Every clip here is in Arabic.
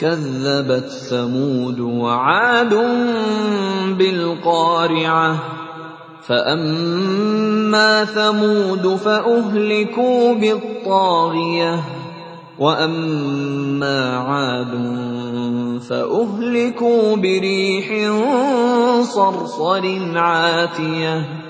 كَذَّبَتْ ثَمُودُ وَعَادٌ بِالْقَارِعَةِ. فَأَمَّا ثَمُودُ فَأُهْلِكُوا بِالطَّاغِيَةِ. وَأَمَّا عَادٌ فَأُهْلِكُوا بِرِيحٍ صَرْصَرٍ عَاتِيَةٍ.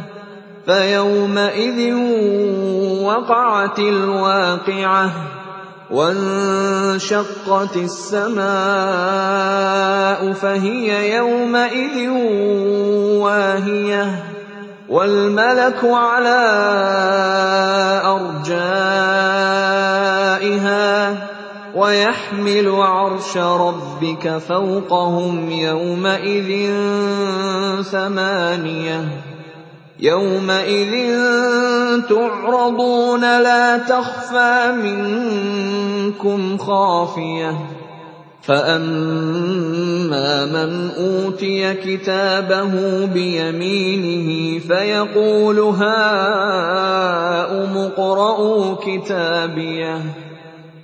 فَيَوْمَئِذٍ وَقَعَتِ الْوَاقِعَةُ وَانشَقَّتِ السَّمَاءُ فَهِيَ يَوْمَئِذٍ وَاهِيَةٌ وَالْمَلَكُ عَلَىٰ أَرْجَائِهَا وَيَحْمِلُ عَرْشَ رَبِّكَ فَوْقَهُمْ يَوْمَئِذٍ ثَمَانِيَةٌ يَوْمَئِذٍ تُعْرَضُونَ لَا تَخْفَىٰ مِنكُمْ خَافِيَةٌ فَأَمَّا مَنْ أُوتِيَ كِتَابَهُ بِيَمِينِهِ فَيَقُولُ هَاؤُمُ اقْرَءُوا كِتَابِيَهْ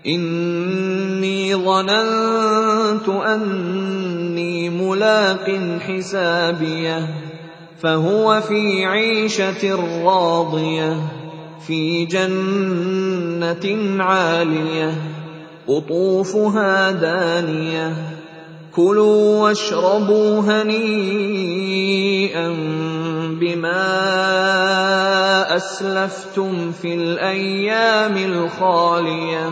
إِنِّي ظَنَنتُ أَنِّي مُلَاقٍ حِسَابِيَهْ فَهُوَ فِي عِيشَةٍ رَّاضِيَةٍ فِي جَنَّةٍ عَالِيَةٍ قُطُوفُهَا دَانِيَةٌ. كُلُوا وَاشْرَبُوا هَنِيئًا بِمَا أَسْلَفْتُمْ فِي الْأَيَّامِ الْخَالِيَةِ.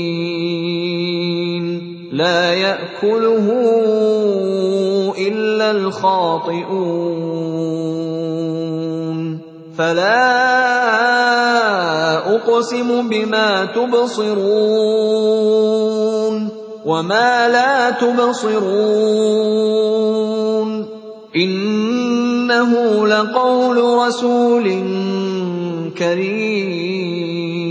لَّا يَأْكُلُهُ إِلَّا الْخَاطِئُونَ. فَلَا أُقْسِمُ بِمَا تُبْصِرُونَ وَمَا لَا تُبْصِرُونَ. إِنَّهُ لَقَوْلُ رَسُولٍ كَرِيمٍ.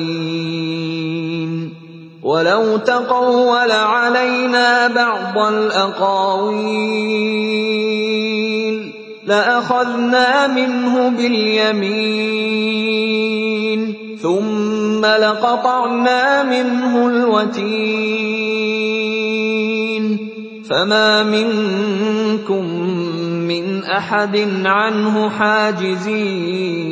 وَلَوْ تَقَوَّلَ عَلَيْنَا بَعْضَ الْأَقَاوِيلِ لَأَخَذْنَا مِنْهُ بِالْيَمِينِ ثُمَّ لَقَطَعْنَا مِنْهُ الْوَتِينَ فَمَا مِنكُم مِّنْ أَحَدٍ عَنْهُ حَاجِزِينَ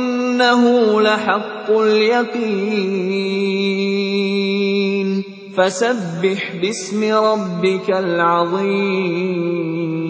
وَإِنَّهُ لَحَقُّ الْيَقِينِ. فَسَبِّحْ بِاسْمِ رَبِّكَ الْعَظِيمِ.